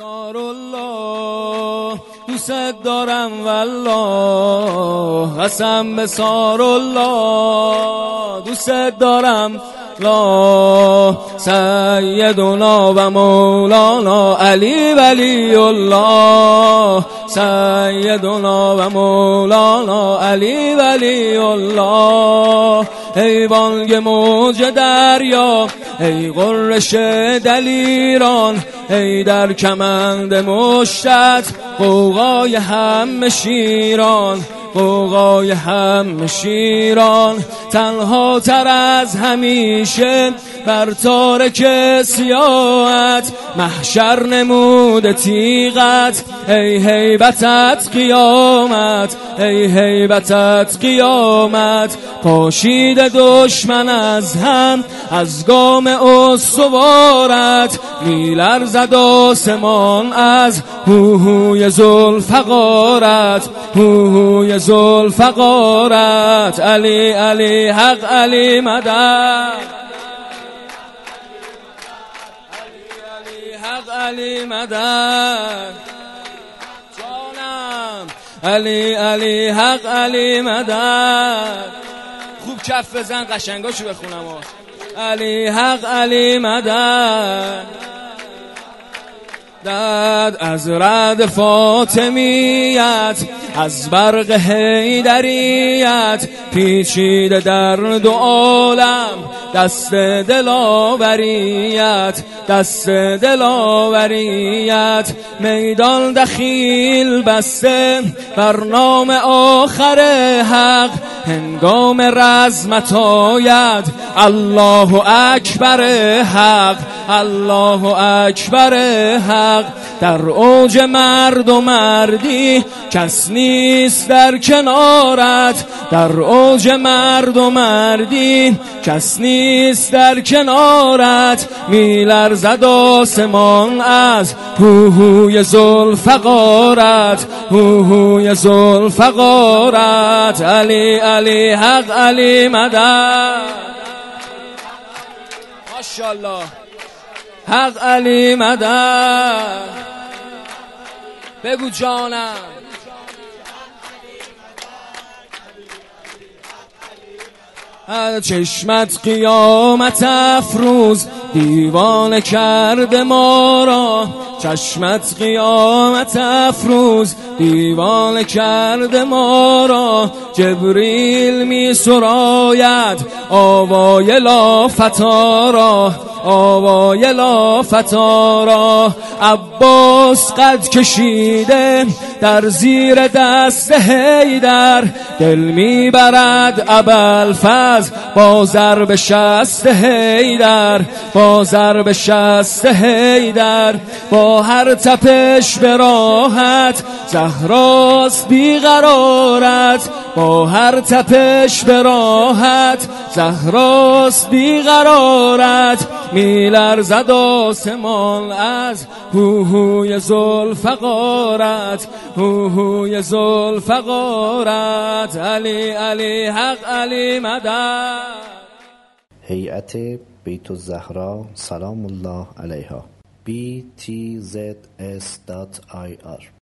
الله دوست دارم والله. قسم به سار الله دوست دارم لا سیدنا و مولانا علی ولی الله سیدنا و مولانا علی ولی الله ای بانگ موج دریا. ای قرش دلیران. ای در کمند مشتت قوقای هم شیران. قوقای هم شیران تنها تر از همیشه بر تارک سیاحت. محشر نمود تیغت ای حیبتت قیامت ای حیبتت قیامت. پاشید دشمن از هم از گام استوارت. میلرزد آسمان از هوهوی زلفقارت هوهوی زلفقارت. علی علی حق علی مدد. حق علی مدد. جانم. علی علی حق علی مدد. خوب کف بزن قشنگاشو بخونم. علی حق علی مدد. داد از رد فاطمیت. از برق حیدریت پیچیده در دو عالم. دست دلاوریت دست دلاوریت. میدان دخیل بسته برنامه آخر حق. هنگام رزمت آید الله اکبر حق. الله اکبر حق. در اوج مرد و مردی کس در کنارت در اوج مرد و مردی کس نیست در کنارت میلرزد آسمان از هوهوی زلفقارت. هوهوی زلفقارت علی علی حق علی مدد. ماشاءالله. حق علی مدد. بگو جانم. چشمت قیامت افروز دیوانه کرده ما را. چشمت قیامت افروز دیوانه کرده ما را. جبریل می سراید آوای لافتا را. آوای لافتا را. عباس قد کشیده در زیر دست هیدر دل می‌برد ابل فز با ضرب شست هیدر با ضرب شست هیدر هر تپش به راحت زهراست بیقرارت با هر تپش به راحت زهراست بیقرارت میلرزد آسمان از هوهوی زلفقارت هوهوی زلفقارت. علی علی حق علی مدد. هیئت بیت الزهرا سلام الله علیها. btzs.ir